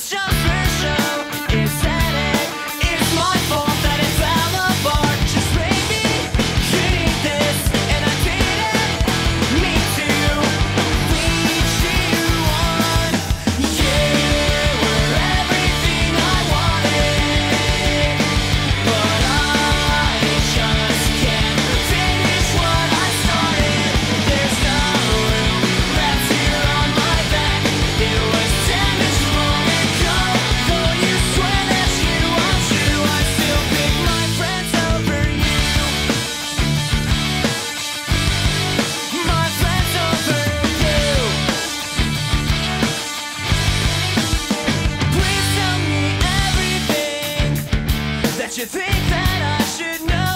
It's just think that I should know.